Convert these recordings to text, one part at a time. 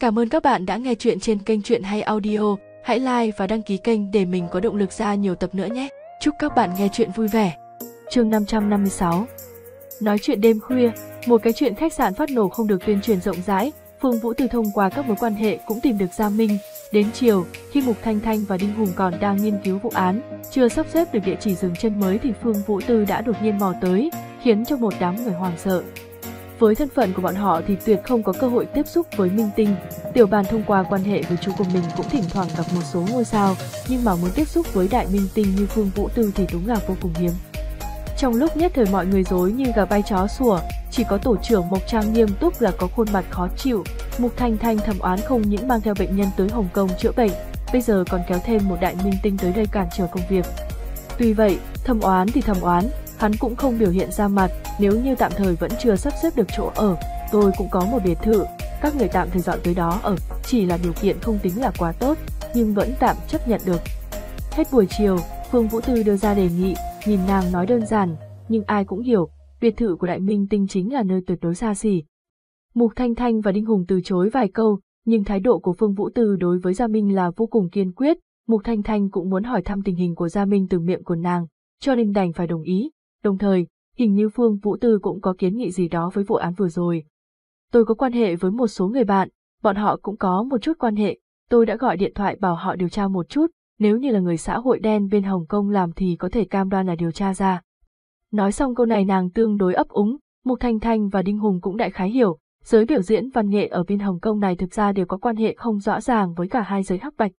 Cảm ơn các bạn đã nghe chuyện trên kênh Chuyện Hay Audio. Hãy like và đăng ký kênh để mình có động lực ra nhiều tập nữa nhé. Chúc các bạn nghe chuyện vui vẻ. Chương 556 Nói chuyện đêm khuya, một cái chuyện khách sạn phát nổ không được tuyên truyền rộng rãi, Phương Vũ Từ thông qua các mối quan hệ cũng tìm được Gia Minh. Đến chiều, khi Mục Thanh Thanh và Đinh Hùng còn đang nghiên cứu vụ án, chưa sắp xếp được địa chỉ dừng chân mới thì Phương Vũ Tư đã đột nhiên mò tới, khiến cho một đám người hoàng sợ. Với thân phận của bọn họ thì tuyệt không có cơ hội tiếp xúc với minh tinh. Tiểu bàn thông qua quan hệ với chú của mình cũng thỉnh thoảng gặp một số ngôi sao, nhưng mà muốn tiếp xúc với đại minh tinh như Phương Vũ Tư thì đúng là vô cùng hiếm. Trong lúc nhất thời mọi người dối như gà bay chó sủa, chỉ có tổ trưởng Mộc Trang nghiêm túc là có khuôn mặt khó chịu. Mục Thanh Thanh thẩm oán không những mang theo bệnh nhân tới Hồng Kông chữa bệnh, bây giờ còn kéo thêm một đại minh tinh tới đây cản trở công việc. Tuy vậy, thẩm oán thì thẩm oán, hắn cũng không biểu hiện ra mặt, nếu như tạm thời vẫn chưa sắp xếp được chỗ ở, tôi cũng có một biệt thự, các người tạm thời dọn tới đó ở, chỉ là điều kiện không tính là quá tốt, nhưng vẫn tạm chấp nhận được. Hết buổi chiều, Phương Vũ Tư đưa ra đề nghị, nhìn nàng nói đơn giản, nhưng ai cũng hiểu, biệt thự của Đại Minh Tinh chính là nơi tuyệt đối xa xỉ. Mục Thanh Thanh và Đinh Hùng từ chối vài câu, nhưng thái độ của Phương Vũ Tư đối với Gia Minh là vô cùng kiên quyết, Mục Thanh Thanh cũng muốn hỏi thăm tình hình của Gia Minh từ miệng của nàng, cho nên đành phải đồng ý. Đồng thời, hình như Phương Vũ Tư cũng có kiến nghị gì đó với vụ án vừa rồi. Tôi có quan hệ với một số người bạn, bọn họ cũng có một chút quan hệ, tôi đã gọi điện thoại bảo họ điều tra một chút, nếu như là người xã hội đen bên Hồng Kông làm thì có thể cam đoan là điều tra ra. Nói xong câu này nàng tương đối ấp úng, Mục Thanh Thanh và Đinh Hùng cũng đại khái hiểu, giới biểu diễn văn nghệ ở bên Hồng Kông này thực ra đều có quan hệ không rõ ràng với cả hai giới hắc bạch.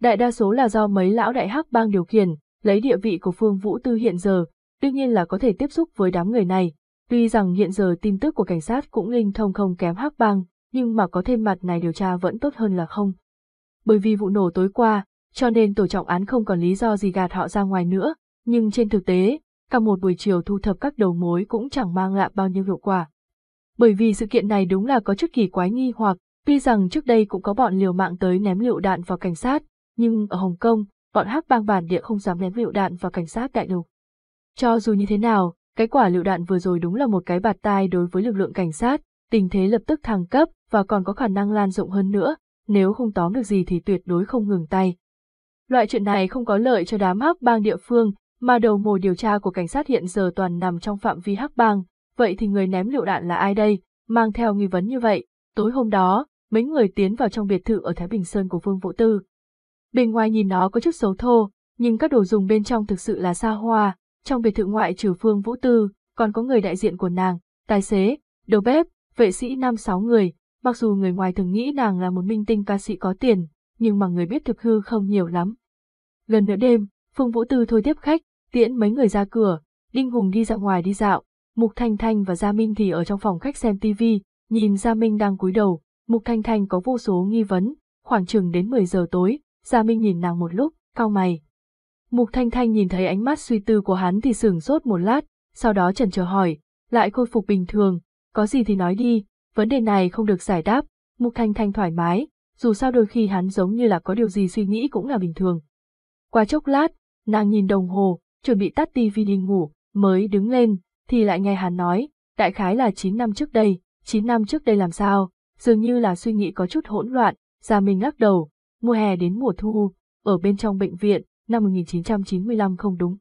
Đại đa số là do mấy lão đại hắc bang điều khiển, lấy địa vị của Phương Vũ Tư hiện giờ, đương nhiên là có thể tiếp xúc với đám người này. Tuy rằng hiện giờ tin tức của cảnh sát cũng linh thông không kém hắc bang, nhưng mà có thêm mặt này điều tra vẫn tốt hơn là không. Bởi vì vụ nổ tối qua, cho nên tổ trọng án không còn lý do gì gạt họ ra ngoài nữa, nhưng trên thực tế, cả một buổi chiều thu thập các đầu mối cũng chẳng mang lại bao nhiêu hiệu quả. Bởi vì sự kiện này đúng là có chút kỳ quái nghi hoặc, tuy rằng trước đây cũng có bọn liều mạng tới ném lựu đạn vào cảnh sát, nhưng ở Hồng Kông, bọn hắc bang bản địa không dám ném lựu đạn vào cảnh sát đại lục. Cho dù như thế nào, cái quả lựu đạn vừa rồi đúng là một cái bạt tai đối với lực lượng cảnh sát, tình thế lập tức thăng cấp và còn có khả năng lan rộng hơn nữa, nếu không tóm được gì thì tuyệt đối không ngừng tay. Loại chuyện này không có lợi cho đám hắc bang địa phương, mà đầu mồi điều tra của cảnh sát hiện giờ toàn nằm trong phạm vi hắc bang, vậy thì người ném lựu đạn là ai đây, mang theo nghi vấn như vậy. Tối hôm đó, mấy người tiến vào trong biệt thự ở Thái Bình Sơn của Vương Vũ Tư. Bên ngoài nhìn nó có chút xấu thô, nhưng các đồ dùng bên trong thực sự là xa hoa, trong biệt thự ngoại trừ Phương Vũ Tư, còn có người đại diện của nàng, tài xế, đầu bếp, vệ sĩ năm sáu người, mặc dù người ngoài thường nghĩ nàng là một minh tinh ca sĩ có tiền, nhưng mà người biết thực hư không nhiều lắm. Gần nửa đêm, Phương Vũ Tư thôi tiếp khách, tiễn mấy người ra cửa, Đinh Hùng đi ra ngoài đi dạo, Mục Thanh Thanh và Gia Minh thì ở trong phòng khách xem tivi, nhìn Gia Minh đang cúi đầu, Mục Thanh Thanh có vô số nghi vấn, khoảng chừng đến 10 giờ tối, Gia Minh nhìn nàng một lúc, cau mày. Mục Thanh Thanh nhìn thấy ánh mắt suy tư của hắn thì sửng sốt một lát, sau đó chần chờ hỏi, lại khôi phục bình thường, có gì thì nói đi, vấn đề này không được giải đáp, Mục Thanh Thanh thoải mái, dù sao đôi khi hắn giống như là có điều gì suy nghĩ cũng là bình thường. Qua chốc lát, nàng nhìn đồng hồ, chuẩn bị tắt tivi đi ngủ, mới đứng lên, thì lại nghe hắn nói, đại khái là 9 năm trước đây, 9 năm trước đây làm sao, dường như là suy nghĩ có chút hỗn loạn, ra mình lắc đầu, mùa hè đến mùa thu, ở bên trong bệnh viện, năm 1995 không đúng.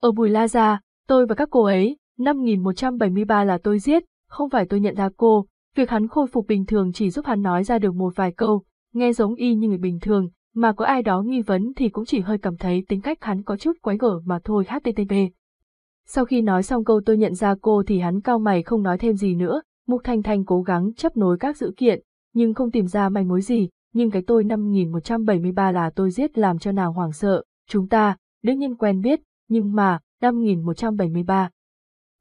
Ở Bùi La Gia, tôi và các cô ấy, năm 1173 là tôi giết, không phải tôi nhận ra cô, việc hắn khôi phục bình thường chỉ giúp hắn nói ra được một vài câu, nghe giống y như người bình thường, mà có ai đó nghi vấn thì cũng chỉ hơi cảm thấy tính cách hắn có chút quái gở mà thôi http. Sau khi nói xong câu tôi nhận ra cô thì hắn cao mày không nói thêm gì nữa, Mục Thanh Thanh cố gắng chấp nối các dữ kiện, nhưng không tìm ra manh mối gì, nhưng cái tôi 5173 là tôi giết làm cho nàng hoảng sợ, chúng ta, đương nhiên quen biết, nhưng mà, 5173.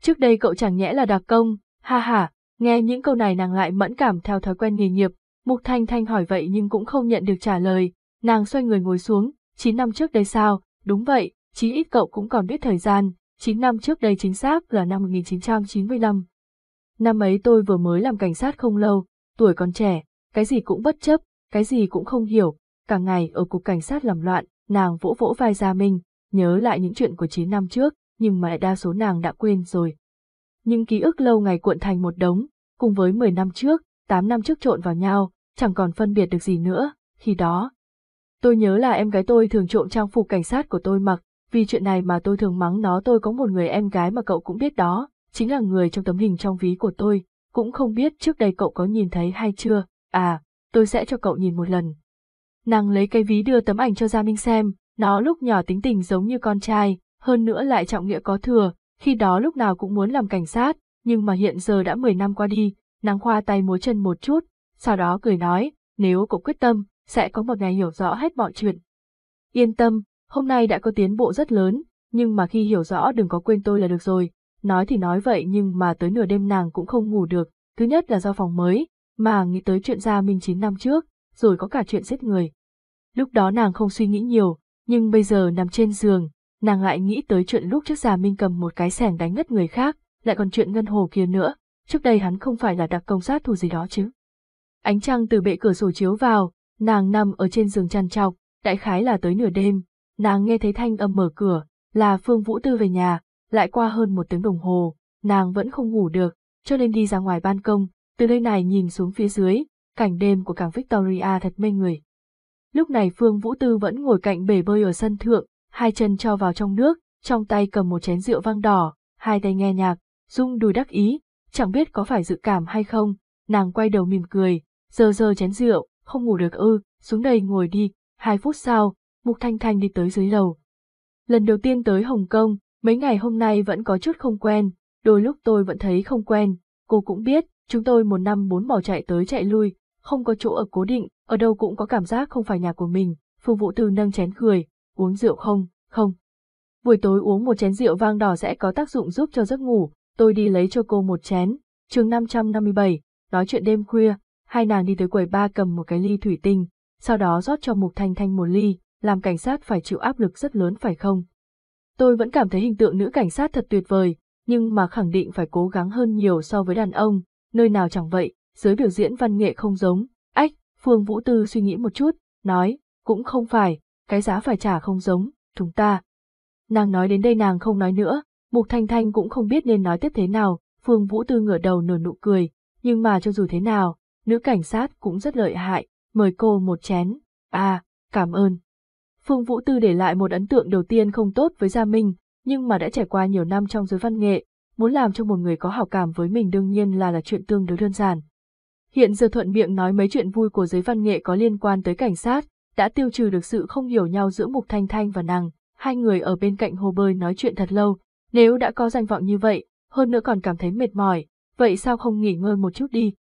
Trước đây cậu chẳng nhẽ là đặc công, ha ha, nghe những câu này nàng lại mẫn cảm theo thói quen nghề nghiệp, Mục Thanh Thanh hỏi vậy nhưng cũng không nhận được trả lời, nàng xoay người ngồi xuống, 9 năm trước đây sao, đúng vậy, chí ít cậu cũng còn biết thời gian, 9 năm trước đây chính xác là năm 1995. Năm ấy tôi vừa mới làm cảnh sát không lâu, tuổi còn trẻ, cái gì cũng bất chấp, cái gì cũng không hiểu, cả ngày ở cục cảnh sát làm loạn, nàng vỗ vỗ vai Gia Minh, nhớ lại những chuyện của 9 năm trước, nhưng mà đa số nàng đã quên rồi. Những ký ức lâu ngày cuộn thành một đống, cùng với 10 năm trước, 8 năm trước trộn vào nhau, chẳng còn phân biệt được gì nữa, khi đó. Tôi nhớ là em gái tôi thường trộm trang phục cảnh sát của tôi mặc, vì chuyện này mà tôi thường mắng nó tôi có một người em gái mà cậu cũng biết đó, chính là người trong tấm hình trong ví của tôi, cũng không biết trước đây cậu có nhìn thấy hay chưa, à, tôi sẽ cho cậu nhìn một lần. Nàng lấy cái ví đưa tấm ảnh cho Gia Minh xem, nó lúc nhỏ tính tình giống như con trai, hơn nữa lại trọng nghĩa có thừa, khi đó lúc nào cũng muốn làm cảnh sát, nhưng mà hiện giờ đã 10 năm qua đi, nàng khoa tay múa chân một chút, sau đó cười nói, nếu cậu quyết tâm, sẽ có một ngày hiểu rõ hết mọi chuyện. Yên tâm, hôm nay đã có tiến bộ rất lớn, nhưng mà khi hiểu rõ đừng có quên tôi là được rồi. Nói thì nói vậy nhưng mà tới nửa đêm nàng cũng không ngủ được, thứ nhất là do phòng mới, mà nghĩ tới chuyện Gia Minh 9 năm trước, rồi có cả chuyện giết người. Lúc đó nàng không suy nghĩ nhiều, nhưng bây giờ nằm trên giường, nàng lại nghĩ tới chuyện lúc trước già Minh cầm một cái sẻng đánh ngất người khác, lại còn chuyện ngân hồ kia nữa, trước đây hắn không phải là đặc công sát thủ gì đó chứ. Ánh trăng từ bệ cửa sổ chiếu vào, nàng nằm ở trên giường chăn trọc, đại khái là tới nửa đêm, nàng nghe thấy thanh âm mở cửa, là Phương Vũ Tư về nhà, lại qua hơn một tiếng đồng hồ, nàng vẫn không ngủ được, cho nên đi ra ngoài ban công, từ nơi này nhìn xuống phía dưới, cảnh đêm của cảng Victoria thật mê người. Lúc này Phương Vũ Tư vẫn ngồi cạnh bể bơi ở sân thượng, hai chân cho vào trong nước, trong tay cầm một chén rượu vang đỏ, hai tay nghe nhạc, rung đùi đắc ý, chẳng biết có phải dự cảm hay không, nàng quay đầu mỉm cười, giờ giờ chén rượu, không ngủ được ư, xuống đây ngồi đi, hai phút sau, Mục Thanh Thanh đi tới dưới lầu. Lần đầu tiên tới Hồng Kông, mấy ngày hôm nay vẫn có chút không quen, đôi lúc tôi vẫn thấy không quen, cô cũng biết, chúng tôi một năm bốn bỏ chạy tới chạy lui, không có chỗ ở cố định, ở đâu cũng có cảm giác không phải nhà của mình, Phục Vũ Từ nâng chén cười, uống rượu không, không. Buổi tối uống một chén rượu vang đỏ sẽ có tác dụng giúp cho giấc ngủ, tôi đi lấy cho cô một chén, chương 557, nói chuyện đêm khuya, hai nàng đi tới quầy ba cầm một cái ly thủy tinh, sau đó rót cho Mục Thanh Thanh một ly, làm cảnh sát phải chịu áp lực rất lớn phải không? Tôi vẫn cảm thấy hình tượng nữ cảnh sát thật tuyệt vời, nhưng mà khẳng định phải cố gắng hơn nhiều so với đàn ông, nơi nào chẳng vậy, giới biểu diễn văn nghệ không giống. Ách, Phương Vũ Tư suy nghĩ một chút, nói, cũng không phải, cái giá phải trả không giống, chúng ta. Nàng nói đến đây nàng không nói nữa, Mục Thanh Thanh cũng không biết nên nói tiếp thế nào, Phương Vũ Tư ngửa đầu nở nụ cười, nhưng mà cho dù thế nào, nữ cảnh sát cũng rất lợi hại, mời cô một chén. À, cảm ơn. Phương Vũ Tư để lại một ấn tượng đầu tiên không tốt với Gia Minh, nhưng mà đã trải qua nhiều năm trong giới văn nghệ, muốn làm cho một người có hảo cảm với mình đương nhiên là là chuyện tương đối đơn giản. Hiện giờ thuận miệng nói mấy chuyện vui của giới văn nghệ có liên quan tới cảnh sát, đã tiêu trừ được sự không hiểu nhau giữa Mục Thanh Thanh và nàng, hai người ở bên cạnh hồ bơi nói chuyện thật lâu, nếu đã có danh vọng như vậy, hơn nữa còn cảm thấy mệt mỏi, vậy sao không nghỉ ngơi một chút đi?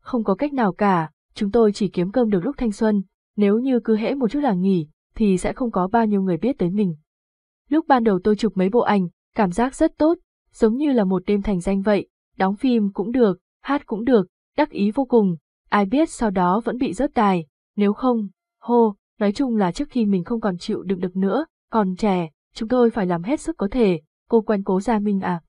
Không có cách nào cả, chúng tôi chỉ kiếm cơm được lúc thanh xuân, nếu như cứ hễ một chút là nghỉ, thì sẽ không có bao nhiêu người biết tới mình. Lúc ban đầu tôi chụp mấy bộ ảnh, cảm giác rất tốt, giống như là một đêm thành danh vậy, đóng phim cũng được, hát cũng được, đắc ý vô cùng, ai biết sau đó vẫn bị rớt đài, nếu không, hô, nói chung là trước khi mình không còn chịu đựng được nữa, còn trẻ, chúng tôi phải làm hết sức có thể, cô quen cố Gia Minh à.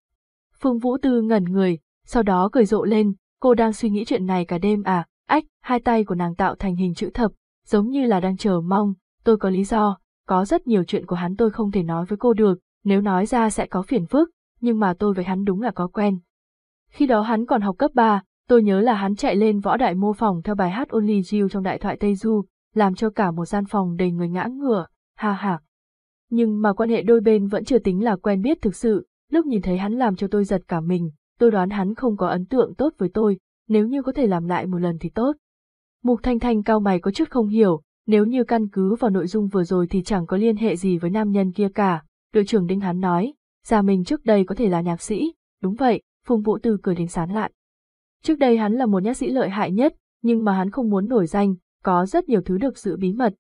Phương Vũ Tư ngẩn người, sau đó cười rộ lên, cô đang suy nghĩ chuyện này cả đêm à, ách, hai tay của nàng tạo thành hình chữ thập, giống như là đang chờ mong, tôi có lý do, có rất nhiều chuyện của hắn tôi không thể nói với cô được, nếu nói ra sẽ có phiền phức, nhưng mà tôi với hắn đúng là có quen. Khi đó hắn còn học cấp 3, tôi nhớ là hắn chạy lên võ đại mô phỏng theo bài hát Only You trong đại thoại Tây Du, làm cho cả một gian phòng đầy người ngã ngửa, ha ha. Nhưng mà quan hệ đôi bên vẫn chưa tính là quen biết thực sự, lúc nhìn thấy hắn làm cho tôi giật cả mình, tôi đoán hắn không có ấn tượng tốt với tôi, nếu như có thể làm lại một lần thì tốt. Mục Thanh Thanh cao mày có chút không hiểu, nếu như căn cứ vào nội dung vừa rồi thì chẳng có liên hệ gì với nam nhân kia cả, đội trưởng Đinh hắn nói, già mình trước đây có thể là nhạc sĩ, đúng vậy, Phùng Vũ Tư cười đến sán lạn. Trước đây hắn là một nhạc sĩ lợi hại nhất, nhưng mà hắn không muốn nổi danh, có rất nhiều thứ được giữ bí mật.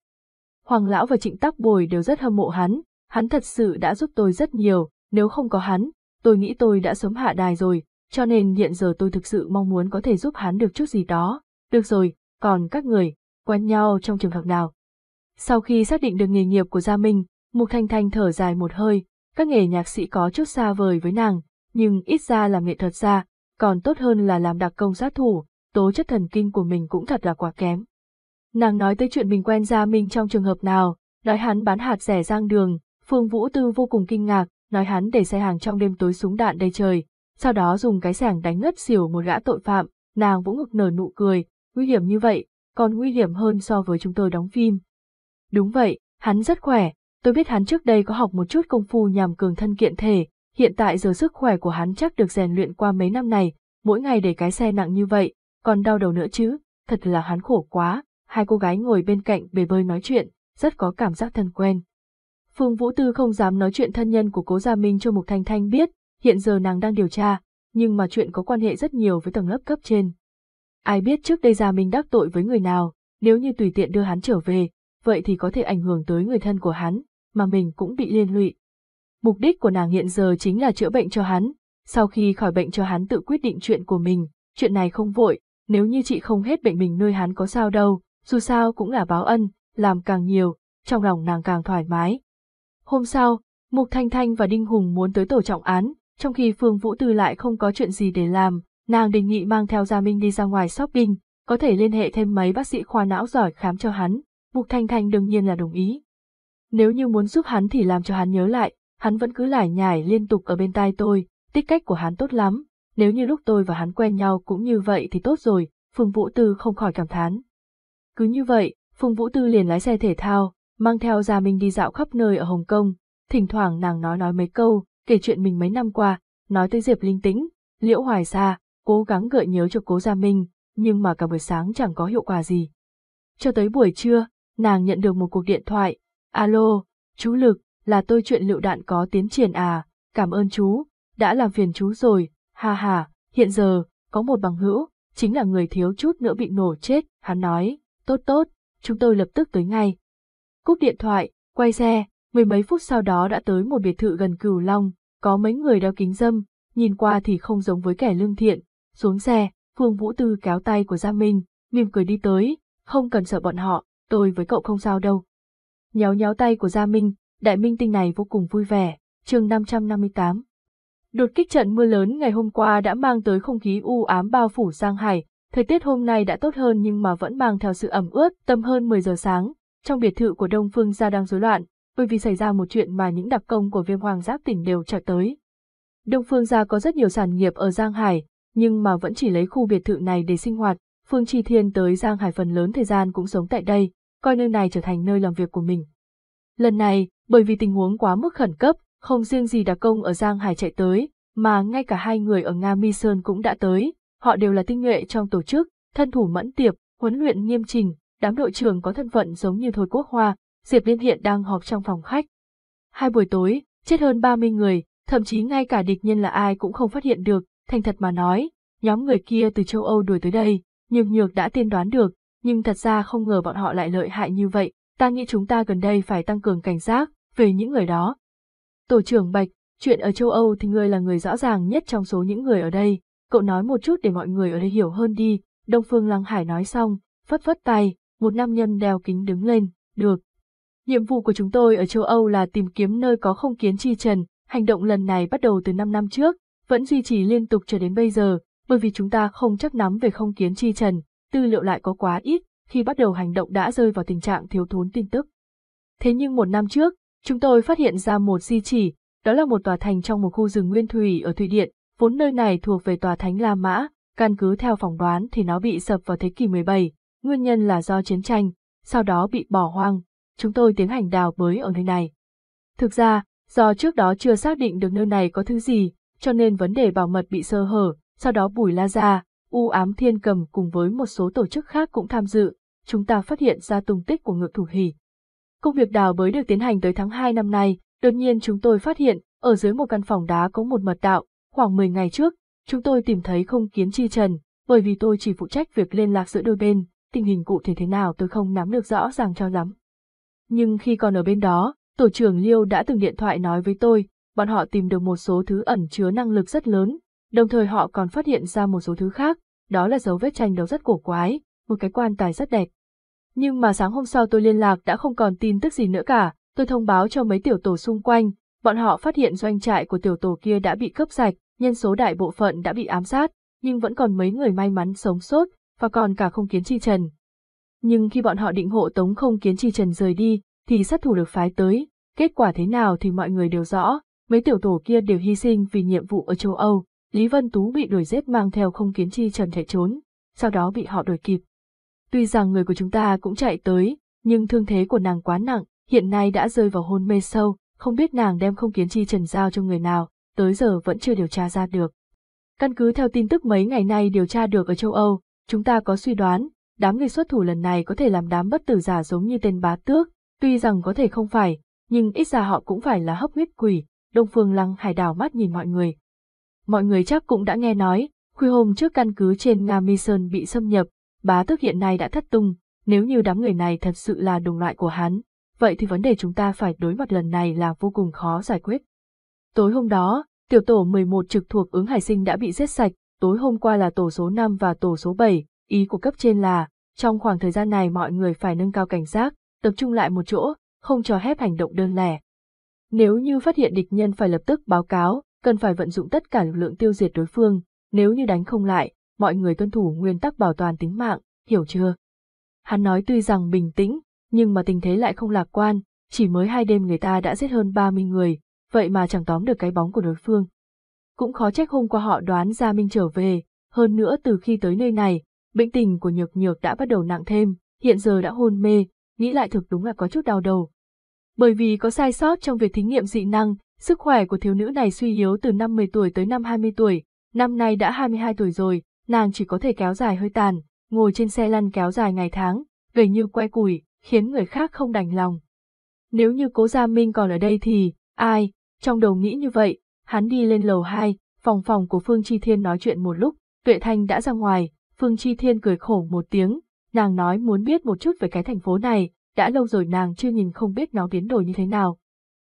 Hoàng Lão và Trịnh Tắc Bồi đều rất hâm mộ hắn, hắn thật sự đã giúp tôi rất nhiều, nếu không có hắn, tôi nghĩ tôi đã sớm hạ đài rồi, cho nên hiện giờ tôi thực sự mong muốn có thể giúp hắn được chút gì đó. Được rồi, còn các người, quen nhau trong trường hợp nào? Sau khi xác định được nghề nghiệp của Gia Minh, Mục Thanh Thanh thở dài một hơi, các nghề nhạc sĩ có chút xa vời với nàng, nhưng ít ra làm nghệ thuật ra, còn tốt hơn là làm đặc công sát thủ, tố chất thần kinh của mình cũng thật là quá kém. Nàng nói tới chuyện mình quen Gia Minh trong trường hợp nào, nói hắn bán hạt rẻ giang đường, Phương Vũ Tư vô cùng kinh ngạc, nói hắn để xe hàng trong đêm tối súng đạn đầy trời, sau đó dùng cái sẻng đánh ngất xỉu một gã tội phạm, nàng vũ ngực nở nụ cười, nguy hiểm như vậy, còn nguy hiểm hơn so với chúng tôi đóng phim. Đúng vậy, hắn rất khỏe, tôi biết hắn trước đây có học một chút công phu nhằm cường thân kiện thể, hiện tại giờ sức khỏe của hắn chắc được rèn luyện qua mấy năm này, mỗi ngày để cái xe nặng như vậy, còn đau đầu nữa chứ, thật là hắn khổ quá, hai cô gái ngồi bên cạnh bề bơi nói chuyện, rất có cảm giác thân quen. Phương Vũ Tư không dám nói chuyện thân nhân của cố Gia Minh cho Mục Thanh Thanh biết, hiện giờ nàng đang điều tra, nhưng mà chuyện có quan hệ rất nhiều với tầng lớp cấp trên. Ai biết trước đây Gia Minh đắc tội với người nào, nếu như tùy tiện đưa hắn trở về, vậy thì có thể ảnh hưởng tới người thân của hắn, mà mình cũng bị liên lụy. Mục đích của nàng hiện giờ chính là chữa bệnh cho hắn, sau khi khỏi bệnh cho hắn tự quyết định chuyện của mình, chuyện này không vội, nếu như chị không hết bệnh mình nuôi hắn có sao đâu, dù sao cũng là báo ân, làm càng nhiều, trong lòng nàng càng thoải mái. Hôm sau, Mục Thanh Thanh và Đinh Hùng muốn tới tổ trọng án, trong khi Phương Vũ Tư lại không có chuyện gì để làm, nàng đề nghị mang theo Gia Minh đi ra ngoài shopping, có thể liên hệ thêm mấy bác sĩ khoa não giỏi khám cho hắn, Mục Thanh Thanh đương nhiên là đồng ý. Nếu như muốn giúp hắn thì làm cho hắn nhớ lại, hắn vẫn cứ lải nhải liên tục ở bên tai tôi, tích cách của hắn tốt lắm, nếu như lúc tôi và hắn quen nhau cũng như vậy thì tốt rồi, Phương Vũ Tư không khỏi cảm thán. Cứ như vậy, Phương Vũ Tư liền lái xe thể thao, mang theo Gia Minh đi dạo khắp nơi ở Hồng Kông, thỉnh thoảng nàng nói nói mấy câu, kể chuyện mình mấy năm qua, nói tới Diệp Linh Tĩnh, Liễu Hoài Sa, cố gắng gợi nhớ cho cố Gia Minh, nhưng mà cả buổi sáng chẳng có hiệu quả gì. Cho tới buổi trưa, nàng nhận được một cuộc điện thoại, alo, chú Lực, là tôi chuyện lựu đạn có tiến triển à, cảm ơn chú, đã làm phiền chú rồi, ha ha, hiện giờ, có một bằng hữu, chính là người thiếu chút nữa bị nổ chết, hắn nói, tốt tốt, chúng tôi lập tức tới ngay. Cúp điện thoại, quay xe, mười mấy phút sau đó đã tới một biệt thự gần Cửu Long, có mấy người đeo kính dâm, nhìn qua thì không giống với kẻ lương thiện. Xuống xe, Phương Vũ Tư kéo tay của Gia Minh, mỉm cười đi tới, không cần sợ bọn họ, tôi với cậu không sao đâu. Nhéo nhéo tay của Gia Minh, đại minh tinh này vô cùng vui vẻ, chương 558. Đột kích trận mưa lớn ngày hôm qua đã mang tới không khí u ám bao phủ Giang Hải, thời tiết hôm nay đã tốt hơn nhưng mà vẫn mang theo sự ẩm ướt, tầm hơn 10 giờ sáng, trong biệt thự của Đông Phương gia đang rối loạn, bởi vì xảy ra một chuyện mà những đặc công của viêm hoàng giáp tỉnh đều chạy tới. Đông Phương gia có rất nhiều sản nghiệp ở Giang Hải, nhưng mà vẫn chỉ lấy khu biệt thự này để sinh hoạt, Phương Chi Thiên tới Giang Hải phần lớn thời gian cũng sống tại đây, coi nơi này trở thành nơi làm việc của mình. Lần này, bởi vì tình huống quá mức khẩn cấp, không riêng gì đặc công ở Giang Hải chạy tới, mà ngay cả hai người ở Nga Mi Sơn cũng đã tới, họ đều là tinh nhuệ trong tổ chức, thân thủ mẫn tiệp, huấn luyện nghiêm trình, đám đội trưởng có thân phận giống như Thôi Quốc Hoa, Diệp Liên hiện đang họp trong phòng khách. Hai buổi tối, chết hơn 30 người, thậm chí ngay cả địch nhân là ai cũng không phát hiện được, thành thật mà nói, nhóm người kia từ châu Âu đuổi tới đây, nhược nhược đã tiên đoán được, nhưng thật ra không ngờ bọn họ lại lợi hại như vậy, ta nghĩ chúng ta gần đây phải tăng cường cảnh giác về những người đó. Tổ trưởng Bạch, chuyện ở châu Âu thì ngươi là người rõ ràng nhất trong số những người ở đây, cậu nói một chút để mọi người ở đây hiểu hơn đi, Đông Phương Lăng Hải nói xong, phất phất tay, một nam nhân đeo kính đứng lên, được. Nhiệm vụ của chúng tôi ở châu Âu là tìm kiếm nơi có không kiến chi trần, hành động lần này bắt đầu từ 5 năm trước, vẫn duy trì liên tục cho đến bây giờ, bởi vì chúng ta không chắc nắm về không kiến chi trần, tư liệu lại có quá ít, khi bắt đầu hành động đã rơi vào tình trạng thiếu thốn tin tức. Thế nhưng một năm trước, chúng tôi phát hiện ra một di chỉ, đó là một tòa thành trong một khu rừng nguyên thủy ở Thụy Điện, vốn nơi này thuộc về tòa thánh La Mã, căn cứ theo phỏng đoán thì nó bị sập vào thế kỷ 17, nguyên nhân là do chiến tranh, sau đó bị bỏ hoang. Chúng tôi tiến hành đào bới ở nơi này. Thực ra, do trước đó chưa xác định được nơi này có thứ gì, cho nên vấn đề bảo mật bị sơ hở, sau đó Bùi La Gia, U Ám Thiên Cầm cùng với một số tổ chức khác cũng tham dự, chúng ta phát hiện ra tung tích của ngự thủ hỉ. Công việc đào bới được tiến hành tới tháng 2 năm nay, đột nhiên chúng tôi phát hiện, ở dưới một căn phòng đá có một mật đạo, khoảng 10 ngày trước, chúng tôi tìm thấy không kiến chi trần, bởi vì tôi chỉ phụ trách việc liên lạc giữa đôi bên, tình hình cụ thể thế nào tôi không nắm được rõ ràng cho lắm. Nhưng khi còn ở bên đó, tổ trưởng Liêu đã từng điện thoại nói với tôi, bọn họ tìm được một số thứ ẩn chứa năng lực rất lớn, đồng thời họ còn phát hiện ra một số thứ khác, đó là dấu vết tranh đấu rất cổ quái, một cái quan tài rất đẹp. Nhưng mà sáng hôm sau tôi liên lạc đã không còn tin tức gì nữa cả, tôi thông báo cho mấy tiểu tổ xung quanh, bọn họ phát hiện doanh trại của tiểu tổ kia đã bị cướp sạch, nhân số đại bộ phận đã bị ám sát, nhưng vẫn còn mấy người may mắn sống sót, và còn cả không kiến chi trần. Nhưng khi bọn họ định hộ tống không kiến chi trần rời đi, thì sát thủ được phái tới, kết quả thế nào thì mọi người đều rõ, mấy tiểu tổ kia đều hy sinh vì nhiệm vụ ở châu Âu, Lý Vân Tú bị đuổi giết mang theo không kiến chi trần chạy trốn, sau đó bị họ đuổi kịp. Tuy rằng người của chúng ta cũng chạy tới, nhưng thương thế của nàng quá nặng, hiện nay đã rơi vào hôn mê sâu, không biết nàng đem không kiến chi trần giao cho người nào, tới giờ vẫn chưa điều tra ra được. Căn cứ theo tin tức mấy ngày nay điều tra được ở châu Âu, chúng ta có suy đoán, đám người xuất thủ lần này có thể làm đám bất tử giả giống như tên bá tước, tuy rằng có thể không phải, nhưng ít ra họ cũng phải là hấp huyết quỷ, Đông Phương Lăng hải đảo mắt nhìn mọi người. Mọi người chắc cũng đã nghe nói, khuya hôm trước căn cứ trên Nga Mi Sơn bị xâm nhập, bá tước hiện nay đã thất tung, nếu như đám người này thật sự là đồng loại của hắn, vậy thì vấn đề chúng ta phải đối mặt lần này là vô cùng khó giải quyết. Tối hôm đó, tiểu tổ 11 trực thuộc ứng hải sinh đã bị giết sạch, tối hôm qua là tổ số 5 và tổ số 7, ý của cấp trên là, trong khoảng thời gian này mọi người phải nâng cao cảnh giác, tập trung lại một chỗ, không cho phép hành động đơn lẻ. Nếu như phát hiện địch nhân phải lập tức báo cáo, cần phải vận dụng tất cả lực lượng tiêu diệt đối phương, nếu như đánh không lại, mọi người tuân thủ nguyên tắc bảo toàn tính mạng, hiểu chưa? Hắn nói tuy rằng bình tĩnh, nhưng mà tình thế lại không lạc quan, chỉ mới hai đêm người ta đã giết hơn 30 người, vậy mà chẳng tóm được cái bóng của đối phương. Cũng khó trách hôm qua họ đoán ra Minh trở về, hơn nữa từ khi tới nơi này, bệnh tình của nhược nhược đã bắt đầu nặng thêm, hiện giờ đã hôn mê, nghĩ lại thực đúng là có chút đau đầu. Bởi vì có sai sót trong việc thí nghiệm dị năng, sức khỏe của thiếu nữ này suy yếu từ năm 10 tuổi tới năm 20 tuổi, năm nay đã 22 tuổi rồi, nàng chỉ có thể kéo dài hơi tàn, ngồi trên xe lăn kéo dài ngày tháng, gầy như que củi, khiến người khác không đành lòng. Nếu như cố Gia Minh còn ở đây thì, ai, trong đầu nghĩ như vậy, hắn đi lên lầu 2, phòng phòng của Phương Chi Thiên nói chuyện một lúc, Tuệ Thanh đã ra ngoài, Phương Chi Thiên cười khổ một tiếng, nàng nói muốn biết một chút về cái thành phố này, đã lâu rồi nàng chưa nhìn không biết nó biến đổi như thế nào.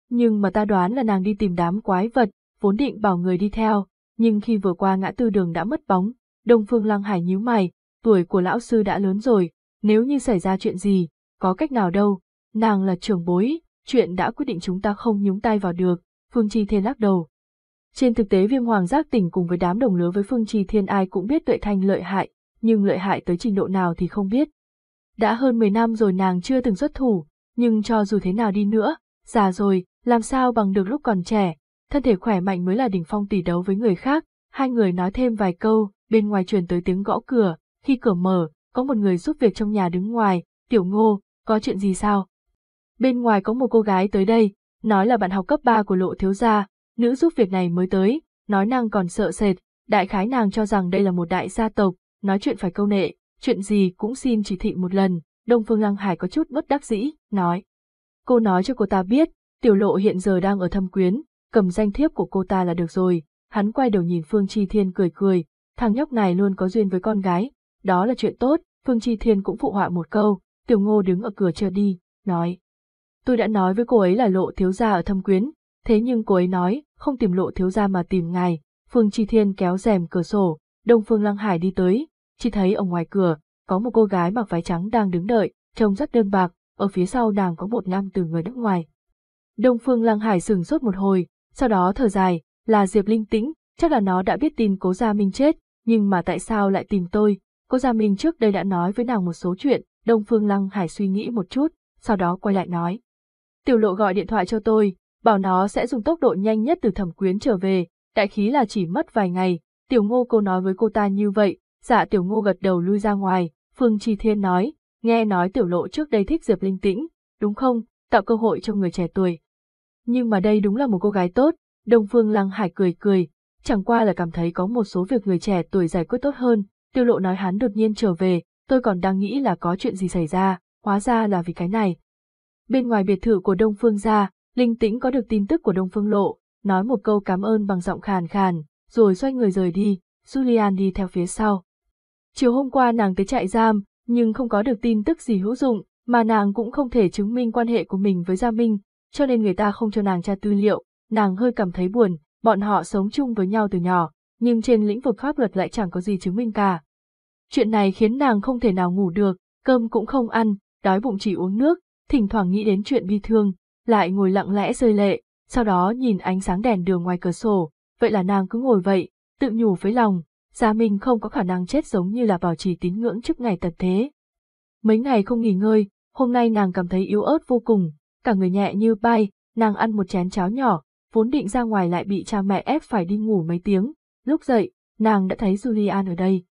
Nhưng mà ta đoán là nàng đi tìm đám quái vật, vốn định bảo người đi theo, nhưng khi vừa qua ngã tư đường đã mất bóng, Đông Phương Lăng Hải nhíu mày, tuổi của lão sư đã lớn rồi, nếu như xảy ra chuyện gì, có cách nào đâu, nàng là trưởng bối, chuyện đã quyết định chúng ta không nhúng tay vào được, Phương Chi Thiên lắc đầu. Trên thực tế viêm hoàng giác tỉnh cùng với đám đồng lứa với Phương Chi Thiên ai cũng biết tuệ thanh lợi hại, nhưng lợi hại tới trình độ nào thì không biết. Đã hơn 10 năm rồi nàng chưa từng xuất thủ, nhưng cho dù thế nào đi nữa, già rồi, làm sao bằng được lúc còn trẻ, thân thể khỏe mạnh mới là đỉnh phong tỷ đấu với người khác, hai người nói thêm vài câu, bên ngoài truyền tới tiếng gõ cửa, khi cửa mở, có một người giúp việc trong nhà đứng ngoài, tiểu ngô, có chuyện gì sao? Bên ngoài có một cô gái tới đây, nói là bạn học cấp 3 của lộ thiếu gia, nữ giúp việc này mới tới, nói nàng còn sợ sệt, đại khái nàng cho rằng đây là một đại gia tộc, nói chuyện phải câu nệ, chuyện gì cũng xin chỉ thị một lần, Đông Phương Lăng Hải có chút bất đắc dĩ, nói. Cô nói cho cô ta biết, tiểu lộ hiện giờ đang ở thâm quyến, cầm danh thiếp của cô ta là được rồi, hắn quay đầu nhìn Phương Chi Thiên cười cười, thằng nhóc này luôn có duyên với con gái, đó là chuyện tốt, Phương Chi Thiên cũng phụ họa một câu, tiểu ngô đứng ở cửa chờ đi, nói. Tôi đã nói với cô ấy là lộ thiếu gia ở thâm quyến, thế nhưng cô ấy nói, không tìm lộ thiếu gia mà tìm ngài, Phương Chi Thiên kéo rèm cửa sổ, Đông Phương Lăng Hải đi tới, chỉ thấy ở ngoài cửa, có một cô gái mặc váy trắng đang đứng đợi, trông rất đơn bạc, ở phía sau nàng có một nam từ người nước ngoài. Đông Phương Lăng Hải sừng sốt một hồi, sau đó thở dài, là Diệp Linh Tĩnh, chắc là nó đã biết tin cố Gia Minh chết, nhưng mà tại sao lại tìm tôi, cố Gia Minh trước đây đã nói với nàng một số chuyện, Đông Phương Lăng Hải suy nghĩ một chút, sau đó quay lại nói. Tiểu lộ gọi điện thoại cho tôi, bảo nó sẽ dùng tốc độ nhanh nhất từ thẩm quyến trở về, đại khí là chỉ mất vài ngày, tiểu ngô cô nói với cô ta như vậy, dạ tiểu ngô gật đầu lui ra ngoài, Phương Chi Thiên nói, nghe nói tiểu lộ trước đây thích Diệp Linh Tĩnh, đúng không, tạo cơ hội cho người trẻ tuổi. Nhưng mà đây đúng là một cô gái tốt, Đông Phương Lăng Hải cười cười, chẳng qua là cảm thấy có một số việc người trẻ tuổi giải quyết tốt hơn, tiêu lộ nói hắn đột nhiên trở về, tôi còn đang nghĩ là có chuyện gì xảy ra, hóa ra là vì cái này. Bên ngoài biệt thự của Đông Phương gia, Linh Tĩnh có được tin tức của Đông Phương Lộ, nói một câu cảm ơn bằng giọng khàn khàn, rồi xoay người rời đi, Julian đi theo phía sau. Chiều hôm qua nàng tới trại giam, nhưng không có được tin tức gì hữu dụng, mà nàng cũng không thể chứng minh quan hệ của mình với Gia Minh, cho nên người ta không cho nàng tra tư liệu, nàng hơi cảm thấy buồn, bọn họ sống chung với nhau từ nhỏ, nhưng trên lĩnh vực pháp luật lại chẳng có gì chứng minh cả. Chuyện này khiến nàng không thể nào ngủ được, cơm cũng không ăn, đói bụng chỉ uống nước, thỉnh thoảng nghĩ đến chuyện bi thương, lại ngồi lặng lẽ rơi lệ, sau đó nhìn ánh sáng đèn đường ngoài cửa sổ, vậy là nàng cứ ngồi vậy, tự nhủ với lòng, Gia Minh không có khả năng chết giống như là bảo trì tín ngưỡng trước ngày tận thế. Mấy ngày không nghỉ ngơi, hôm nay nàng cảm thấy yếu ớt vô cùng, cả người nhẹ như bay, nàng ăn một chén cháo nhỏ, vốn định ra ngoài lại bị cha mẹ ép phải đi ngủ mấy tiếng, lúc dậy, nàng đã thấy Julian ở đây.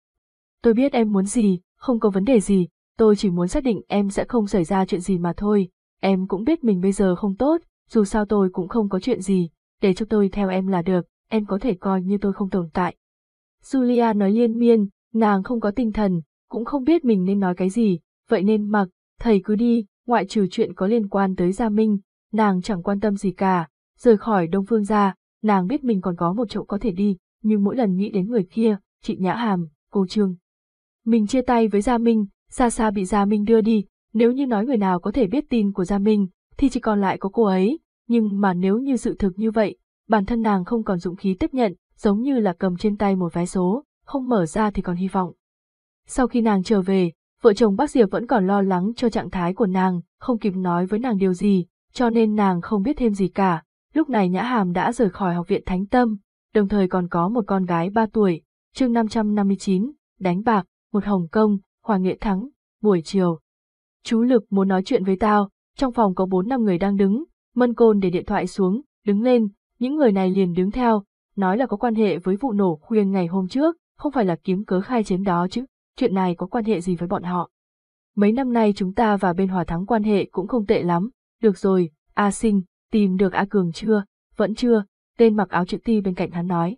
Tôi biết em muốn gì, không có vấn đề gì, tôi chỉ muốn xác định em sẽ không xảy ra chuyện gì mà thôi, em cũng biết mình bây giờ không tốt, dù sao tôi cũng không có chuyện gì, để cho tôi theo em là được, em có thể coi như tôi không tồn tại. Julia nói liên miên, nàng không có tinh thần, cũng không biết mình nên nói cái gì, vậy nên mặc, thầy cứ đi, ngoại trừ chuyện có liên quan tới Gia Minh, nàng chẳng quan tâm gì cả, rời khỏi Đông Phương ra, nàng biết mình còn có một chỗ có thể đi, nhưng mỗi lần nghĩ đến người kia, chị Nhã Hàm, cô Trương. Mình chia tay với Gia Minh, xa xa bị Gia Minh đưa đi, nếu như nói người nào có thể biết tin của Gia Minh, thì chỉ còn lại có cô ấy, nhưng mà nếu như sự thực như vậy, bản thân nàng không còn dũng khí tiếp nhận, giống như là cầm trên tay một vé số, không mở ra thì còn hy vọng. Sau khi nàng trở về, vợ chồng bác Diệp vẫn còn lo lắng cho trạng thái của nàng, không kịp nói với nàng điều gì, cho nên nàng không biết thêm gì cả. Lúc này Nhã Hàm đã rời khỏi học viện Thánh Tâm, đồng thời còn có một con gái 3 tuổi, chương 559, đánh bạc, một Hồng Kông, Hoàng Nghệ Thắng, buổi chiều. Chú Lực muốn nói chuyện với tao, trong phòng có 4 năm người đang đứng, Mân Côn để điện thoại xuống, đứng lên, những người này liền đứng theo, nói là có quan hệ với vụ nổ khuyên ngày hôm trước, không phải là kiếm cớ khai chiến đó chứ, chuyện này có quan hệ gì với bọn họ. Mấy năm nay chúng ta và bên Hòa Thắng quan hệ cũng không tệ lắm, được rồi, A Sinh, tìm được A Cường chưa, vẫn chưa, tên mặc áo chữ ti bên cạnh hắn nói.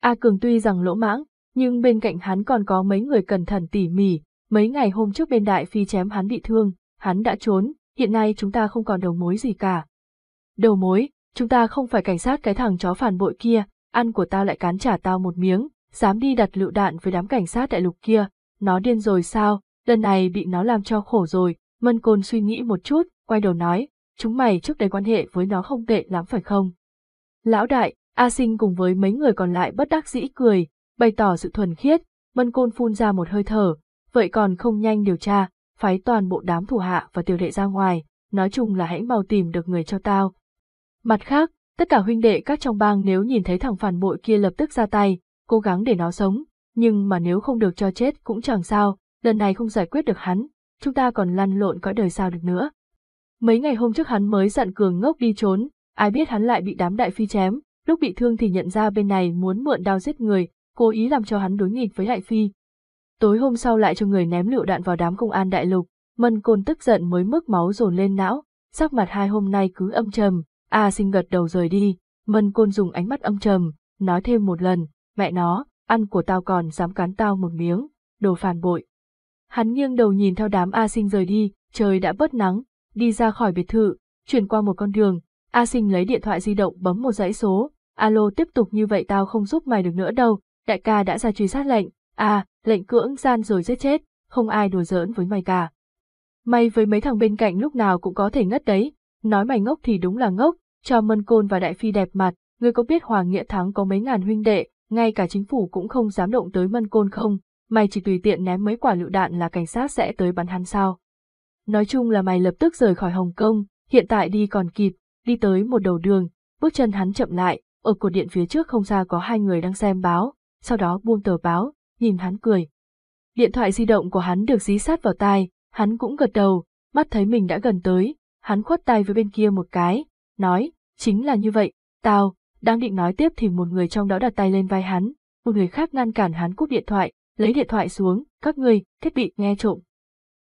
A Cường tuy rằng lỗ mãng, nhưng bên cạnh hắn còn có mấy người cẩn thận tỉ mỉ, mấy ngày hôm trước bên đại phi chém hắn bị thương, hắn đã trốn, hiện nay chúng ta không còn đầu mối gì cả. Đầu mối, chúng ta không phải cảnh sát cái thằng chó phản bội kia, ăn của tao lại cán trả tao một miếng, dám đi đặt lựu đạn với đám cảnh sát đại lục kia, nó điên rồi sao, lần này bị nó làm cho khổ rồi, Mân Côn suy nghĩ một chút, quay đầu nói, chúng mày trước đây quan hệ với nó không tệ lắm phải không? Lão đại, A Sinh cùng với mấy người còn lại bất đắc dĩ cười, bày tỏ sự thuần khiết, Mân Côn phun ra một hơi thở, vậy còn không nhanh điều tra, phái toàn bộ đám thủ hạ và tiểu đệ ra ngoài, nói chung là hãy mau tìm được người cho tao. Mặt khác, tất cả huynh đệ các trong bang nếu nhìn thấy thằng phản bội kia lập tức ra tay, cố gắng để nó sống, nhưng mà nếu không được cho chết cũng chẳng sao, lần này không giải quyết được hắn, chúng ta còn lăn lộn cõi đời sao được nữa. Mấy ngày hôm trước hắn mới dặn cường ngốc đi trốn, ai biết hắn lại bị đám đại phi chém, lúc bị thương thì nhận ra bên này muốn mượn đao giết người, cố ý làm cho hắn đối nghịch với đại phi. Tối hôm sau lại cho người ném lựu đạn vào đám công an đại lục, mân côn tức giận mới mức máu dồn lên não, sắc mặt hai hôm nay cứ âm trầm, A sinh gật đầu rời đi, mân côn dùng ánh mắt âm trầm, nói thêm một lần, mẹ nó, ăn của tao còn dám cắn tao một miếng, đồ phản bội. Hắn nghiêng đầu nhìn theo đám A sinh rời đi, trời đã bớt nắng, đi ra khỏi biệt thự, chuyển qua một con đường, A sinh lấy điện thoại di động bấm một dãy số, alo tiếp tục như vậy tao không giúp mày được nữa đâu, đại ca đã ra truy sát lệnh, à, lệnh cưỡng gian rồi giết chết, không ai đùa giỡn với mày cả. Mày với mấy thằng bên cạnh lúc nào cũng có thể ngất đấy, nói mày ngốc thì đúng là ngốc, cho Mân Côn và Đại Phi đẹp mặt, ngươi có biết Hoàng Nghĩa Thắng có mấy ngàn huynh đệ, ngay cả chính phủ cũng không dám động tới Mân Côn không, mày chỉ tùy tiện ném mấy quả lựu đạn là cảnh sát sẽ tới bắn hắn sao. Nói chung là mày lập tức rời khỏi Hồng Kông, hiện tại đi còn kịp, đi tới một đầu đường, bước chân hắn chậm lại, ở cột điện phía trước không xa có hai người đang xem báo, sau đó buông tờ báo, nhìn hắn cười. Điện thoại di động của hắn được dí sát vào tai, hắn cũng gật đầu, mắt thấy mình đã gần tới, hắn khuất tay với bên kia một cái, nói, chính là như vậy, tao, đang định nói tiếp thì một người trong đó đặt tay lên vai hắn, một người khác ngăn cản hắn cúp điện thoại, lấy điện thoại xuống, các ngươi, thiết bị nghe trộm.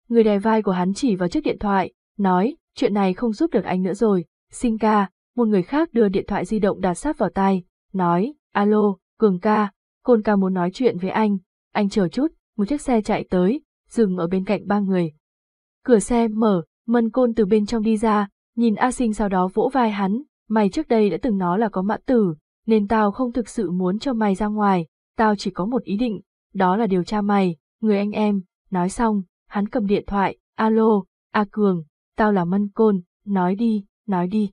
Người đè vai của hắn chỉ vào chiếc điện thoại, nói, chuyện này không giúp được anh nữa rồi, Xin ca, một người khác đưa điện thoại di động đặt sát vào tay, nói, alo, cường ca, côn ca muốn nói chuyện với anh, anh chờ chút, một chiếc xe chạy tới, dừng ở bên cạnh ba người. Cửa xe mở, mân côn từ bên trong đi ra, nhìn A Sinh sau đó vỗ vai hắn, mày trước đây đã từng nói là có mã tử, nên tao không thực sự muốn cho mày ra ngoài, tao chỉ có một ý định, đó là điều tra mày, người anh em, nói xong, hắn cầm điện thoại, alo, A Cường, tao là Mân Côn, nói đi, nói đi.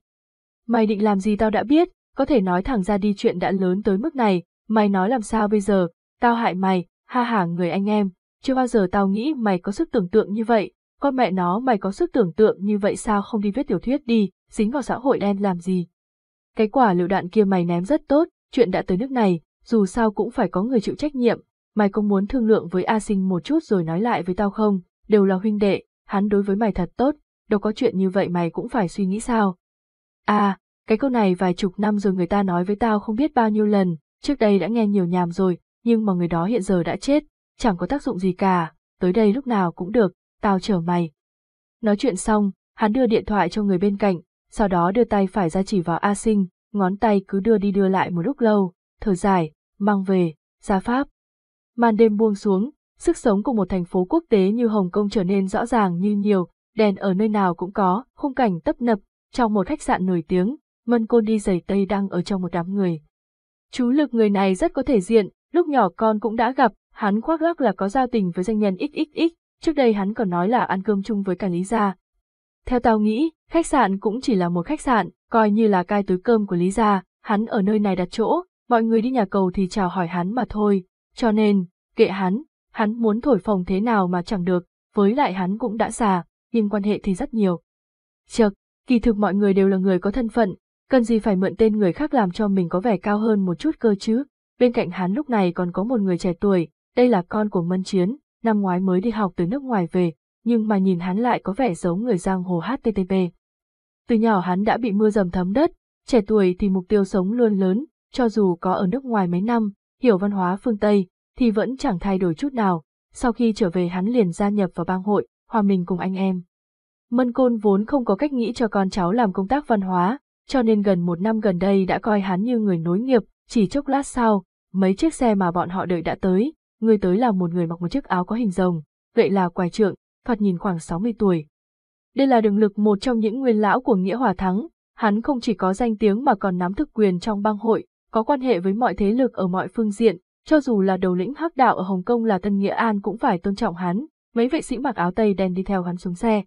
Mày định làm gì tao đã biết, có thể nói thẳng ra đi chuyện đã lớn tới mức này, mày nói làm sao bây giờ, tao hại mày, ha ha người anh em, chưa bao giờ tao nghĩ mày có sức tưởng tượng như vậy, con mẹ nó mày có sức tưởng tượng như vậy sao không đi viết tiểu thuyết đi, dính vào xã hội đen làm gì. Cái quả lựu đạn kia mày ném rất tốt, chuyện đã tới nước này, dù sao cũng phải có người chịu trách nhiệm, mày có muốn thương lượng với A Sinh một chút rồi nói lại với tao không, đều là huynh đệ, hắn đối với mày thật tốt, đâu có chuyện như vậy mày cũng phải suy nghĩ sao. À, cái câu này vài chục năm rồi người ta nói với tao không biết bao nhiêu lần, trước đây đã nghe nhiều nhàm rồi, nhưng mà người đó hiện giờ đã chết, chẳng có tác dụng gì cả, tới đây lúc nào cũng được, tao chở mày. Nói chuyện xong, hắn đưa điện thoại cho người bên cạnh, sau đó đưa tay phải ra chỉ vào A Sinh, ngón tay cứ đưa đi đưa lại một lúc lâu, thở dài, mang về, ra Pháp. Màn đêm buông xuống, sức sống của một thành phố quốc tế như Hồng Kông trở nên rõ ràng như nhiều, đèn ở nơi nào cũng có, khung cảnh tấp nập, trong một khách sạn nổi tiếng, Mân Côn đi giày tây đang ở trong một đám người. Chú lực người này rất có thể diện, lúc nhỏ con cũng đã gặp, hắn khoác lác là có giao tình với danh nhân XXX, trước đây hắn còn nói là ăn cơm chung với cả Lý Gia. Theo tao nghĩ, khách sạn cũng chỉ là một khách sạn, coi như là cai túi cơm của Lý Gia, hắn ở nơi này đặt chỗ, mọi người đi nhà cầu thì chào hỏi hắn mà thôi, cho nên, kệ hắn, hắn muốn thổi phòng thế nào mà chẳng được, với lại hắn cũng đã già, nhưng quan hệ thì rất nhiều. Chật, kỳ thực mọi người đều là người có thân phận, cần gì phải mượn tên người khác làm cho mình có vẻ cao hơn một chút cơ chứ. Bên cạnh hắn lúc này còn có một người trẻ tuổi, đây là con của Mân Chiến, năm ngoái mới đi học từ nước ngoài về, nhưng mà nhìn hắn lại có vẻ giống người giang hồ HTTP. Từ nhỏ hắn đã bị mưa dầm thấm đất, trẻ tuổi thì mục tiêu sống luôn lớn, cho dù có ở nước ngoài mấy năm, hiểu văn hóa phương Tây, thì vẫn chẳng thay đổi chút nào. Sau khi trở về hắn liền gia nhập vào bang hội, hòa mình cùng anh em. Mân Côn vốn không có cách nghĩ cho con cháu làm công tác văn hóa, cho nên gần một năm gần đây đã coi hắn như người nối nghiệp, chỉ chốc lát sau, mấy chiếc xe mà bọn họ đợi đã tới, người tới là một người mặc một chiếc áo có hình rồng, vậy là quài trượng, thoạt nhìn khoảng 60 tuổi. Đây là đường lực một trong những nguyên lão của Nghĩa Hòa Thắng, hắn không chỉ có danh tiếng mà còn nắm thực quyền trong bang hội, có quan hệ với mọi thế lực ở mọi phương diện, cho dù là đầu lĩnh hắc đạo ở Hồng Kông là Tân Nghĩa An cũng phải tôn trọng hắn, mấy vệ sĩ mặc áo tây đen đi theo hắn xuống xe.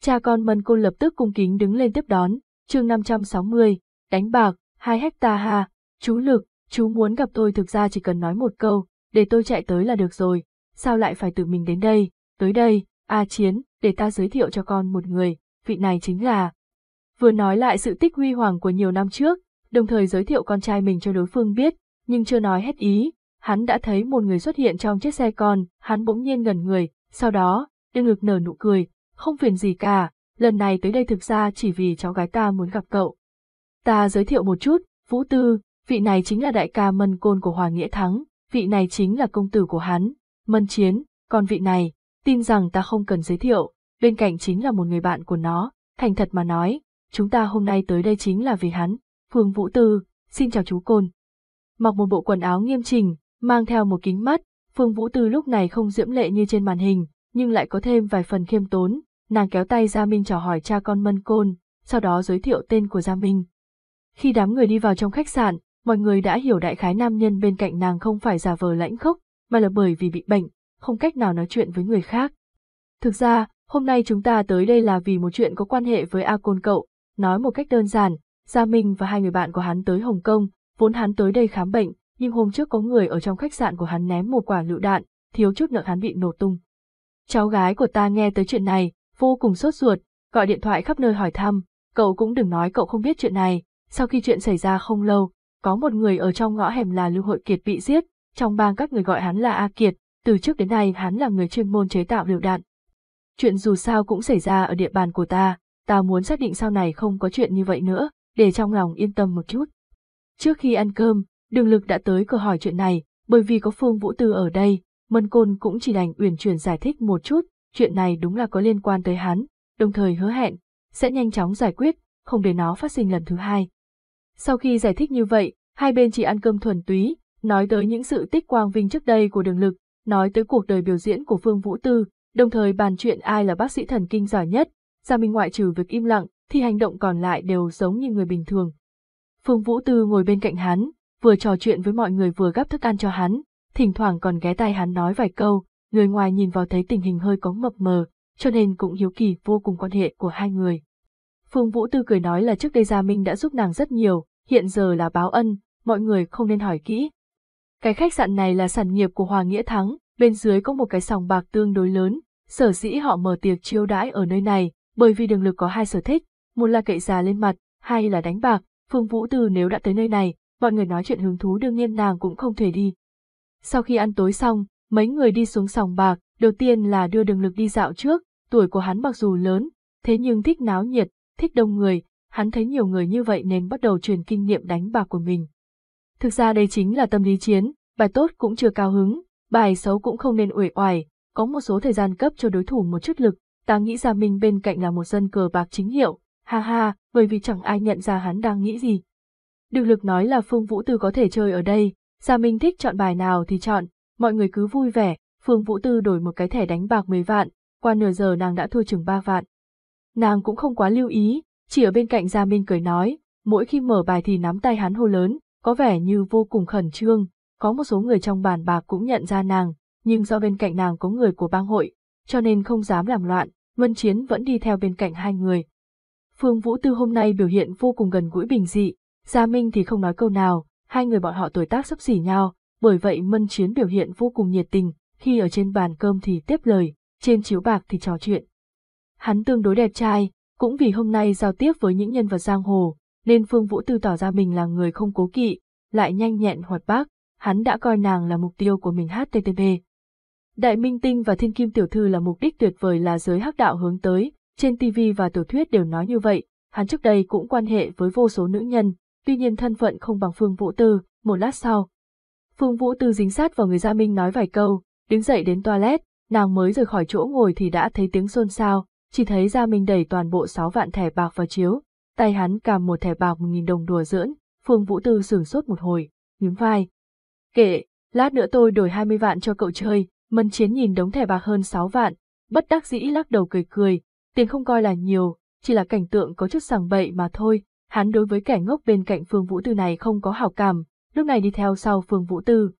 Cha con Mân Côn lập tức cung kính đứng lên tiếp đón, chương 560, đánh bạc, 2 hecta ha, chú Lực, chú muốn gặp tôi thực ra chỉ cần nói một câu, để tôi chạy tới là được rồi, sao lại phải tự mình đến đây, tới đây, A Chiến, để ta giới thiệu cho con một người, vị này chính là. Vừa nói lại sự tích huy hoàng của nhiều năm trước, đồng thời giới thiệu con trai mình cho đối phương biết, nhưng chưa nói hết ý, hắn đã thấy một người xuất hiện trong chiếc xe con, hắn bỗng nhiên ngẩn người, sau đó, đương ngực nở nụ cười, không phiền gì cả, lần này tới đây thực ra chỉ vì cháu gái ta muốn gặp cậu. Ta giới thiệu một chút, Vũ Tư, vị này chính là đại ca Mân Côn của Hoàng Nghĩa Thắng, vị này chính là công tử của hắn, Mân Chiến, còn vị này, tin rằng ta không cần giới thiệu, bên cạnh chính là một người bạn của nó, thành thật mà nói, chúng ta hôm nay tới đây chính là vì hắn, Phương Vũ Tư, xin chào chú Côn. Mặc một bộ quần áo nghiêm chỉnh, mang theo một kính mắt, Phương Vũ Tư lúc này không diễm lệ như trên màn hình, nhưng lại có thêm vài phần khiêm tốn, nàng kéo tay Gia Minh chào hỏi cha con Mân Côn, sau đó giới thiệu tên của Gia Minh. Khi đám người đi vào trong khách sạn, mọi người đã hiểu đại khái nam nhân bên cạnh nàng không phải giả vờ lãnh khốc, mà là bởi vì bị bệnh, không cách nào nói chuyện với người khác. Thực ra, hôm nay chúng ta tới đây là vì một chuyện có quan hệ với A Côn cậu, nói một cách đơn giản, Gia Minh và hai người bạn của hắn tới Hồng Kông, vốn hắn tới đây khám bệnh, nhưng hôm trước có người ở trong khách sạn của hắn ném một quả lựu đạn, thiếu chút nữa hắn bị nổ tung. Cháu gái của ta nghe tới chuyện này, vô cùng sốt ruột, gọi điện thoại khắp nơi hỏi thăm, cậu cũng đừng nói cậu không biết chuyện này, sau khi chuyện xảy ra không lâu, có một người ở trong ngõ hẻm là Lưu Hội Kiệt bị giết, trong bang các người gọi hắn là A Kiệt, từ trước đến nay hắn là người chuyên môn chế tạo lựu đạn. Chuyện dù sao cũng xảy ra ở địa bàn của ta, ta muốn xác định sau này không có chuyện như vậy nữa, để trong lòng yên tâm một chút. Trước khi ăn cơm, đường lực đã tới cửa hỏi chuyện này, bởi vì có Phương Vũ Tư ở đây, Mân Côn cũng chỉ đành uyển chuyển giải thích một chút, chuyện này đúng là có liên quan tới hắn, đồng thời hứa hẹn, sẽ nhanh chóng giải quyết, không để nó phát sinh lần thứ hai. Sau khi giải thích như vậy, hai bên chỉ ăn cơm thuần túy, nói tới những sự tích quang vinh trước đây của đường lực, nói tới cuộc đời biểu diễn của Phương Vũ Tư, đồng thời bàn chuyện ai là bác sĩ thần kinh giỏi nhất, Gia Minh ngoại trừ việc im lặng, thì hành động còn lại đều giống như người bình thường. Phương Vũ Tư ngồi bên cạnh hắn, vừa trò chuyện với mọi người vừa gắp thức ăn cho hắn, thỉnh thoảng còn ghé tay hắn nói vài câu, người ngoài nhìn vào thấy tình hình hơi có mập mờ, cho nên cũng hiếu kỳ vô cùng quan hệ của hai người. Phương Vũ Tư cười nói là trước đây Gia Minh đã giúp nàng rất nhiều, hiện giờ là báo ân, mọi người không nên hỏi kỹ. Cái khách sạn này là sản nghiệp của Hoàng Nghĩa Thắng, bên dưới có một cái sòng bạc tương đối lớn, sở dĩ họ mở tiệc chiêu đãi ở nơi này, bởi vì đường lực có hai sở thích, một là cậy già lên mặt, hai là đánh bạc, Phương Vũ từ nếu đã tới nơi này, mọi người nói chuyện hứng thú đương nhiên nàng cũng không thể đi. Sau khi ăn tối xong, mấy người đi xuống sòng bạc, đầu tiên là đưa đường lực đi dạo trước, tuổi của hắn mặc dù lớn, thế nhưng thích náo nhiệt, thích đông người, hắn thấy nhiều người như vậy nên bắt đầu truyền kinh nghiệm đánh bạc của mình. Thực ra đây chính là tâm lý chiến, bài tốt cũng chưa cao hứng, bài xấu cũng không nên uể oải, có một số thời gian cấp cho đối thủ một chút lực, ta nghĩ Gia Minh bên cạnh là một dân cờ bạc chính hiệu, ha ha, bởi vì chẳng ai nhận ra hắn đang nghĩ gì. Được lực nói là Phương Vũ Tư có thể chơi ở đây, Gia Minh thích chọn bài nào thì chọn, mọi người cứ vui vẻ, Phương Vũ Tư đổi một cái thẻ đánh bạc 10 vạn, qua nửa giờ nàng đã thua chừng 3 vạn. Nàng cũng không quá lưu ý, chỉ ở bên cạnh Gia Minh cười nói, mỗi khi mở bài thì nắm tay hắn hô lớn, có vẻ như vô cùng khẩn trương, có một số người trong bàn bạc cũng nhận ra nàng, nhưng do bên cạnh nàng có người của bang hội, cho nên không dám làm loạn, Luân Chiến vẫn đi theo bên cạnh hai người. Phương Vũ Tư hôm nay biểu hiện vô cùng gần gũi bình dị, Gia Minh thì không nói câu nào, hai người bọn họ tuổi tác sắp xỉ nhau, bởi vậy Mân Chiến biểu hiện vô cùng nhiệt tình, khi ở trên bàn cơm thì tiếp lời, trên chiếu bạc thì trò chuyện. Hắn tương đối đẹp trai, cũng vì hôm nay giao tiếp với những nhân vật giang hồ, nên Phương Vũ Tư tỏ ra mình là người không cố kỵ, lại nhanh nhẹn hoạt bát, hắn đã coi nàng là mục tiêu của mình HTTP. Đại Minh Tinh và Thiên Kim Tiểu Thư là mục đích tuyệt vời là giới hắc đạo hướng tới, trên TV và tiểu thuyết đều nói như vậy, hắn trước đây cũng quan hệ với vô số nữ nhân, tuy nhiên thân phận không bằng Phương Vũ Tư, một lát sau. Phương Vũ Tư dính sát vào người Gia Minh nói vài câu, đứng dậy đến toilet, nàng mới rời khỏi chỗ ngồi thì đã thấy tiếng xôn xao, chỉ thấy Gia Minh đẩy toàn bộ 6 vạn thẻ bạc vào chiếu, tay hắn cầm một thẻ bạc 1.000 đồng đùa giỡn, Phương Vũ Tư sửng sốt một hồi, nhún vai. Kệ, lát nữa tôi đổi 20 vạn cho cậu chơi, Mân Chiến nhìn đống thẻ bạc hơn 6 vạn, bất đắc dĩ lắc đầu cười cười, tiền không coi là nhiều, chỉ là cảnh tượng có chút sằng bậy mà thôi, hắn đối với kẻ ngốc bên cạnh Phương Vũ Tư này không có hảo cảm, lúc này đi theo sau Phương Vũ Tư.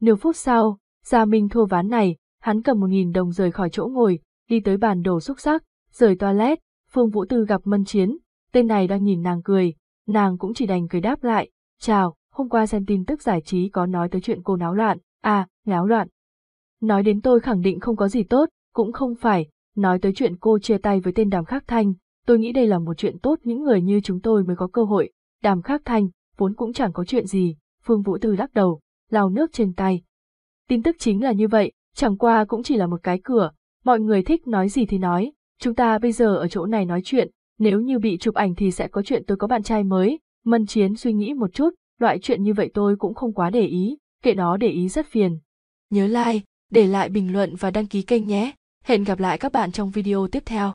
Nửa phút sau, Gia Minh thua ván này, hắn cầm một nghìn đồng rời khỏi chỗ ngồi, đi tới bàn đồ xúc sắc, rời toilet, Phương Vũ Tư gặp Mân Chiến, tên này đang nhìn nàng cười, nàng cũng chỉ đành cười đáp lại, chào, hôm qua xem tin tức giải trí có nói tới chuyện cô náo loạn, à, náo loạn. Nói đến tôi khẳng định không có gì tốt, cũng không phải, nói tới chuyện cô chia tay với tên đàm khắc thanh, tôi nghĩ đây là một chuyện tốt những người như chúng tôi mới có cơ hội, đàm khắc thanh, vốn cũng chẳng có chuyện gì, Phương Vũ Tư lắc đầu, lau nước trên tay. Tin tức chính là như vậy, chẳng qua cũng chỉ là một cái cửa, mọi người thích nói gì thì nói, chúng ta bây giờ ở chỗ này nói chuyện, nếu như bị chụp ảnh thì sẽ có chuyện tôi có bạn trai mới, Mân Chiến suy nghĩ một chút, loại chuyện như vậy tôi cũng không quá để ý, kệ nó để ý rất phiền. Nhớ like, để lại bình luận và đăng ký kênh nhé. Hẹn gặp lại các bạn trong video tiếp theo.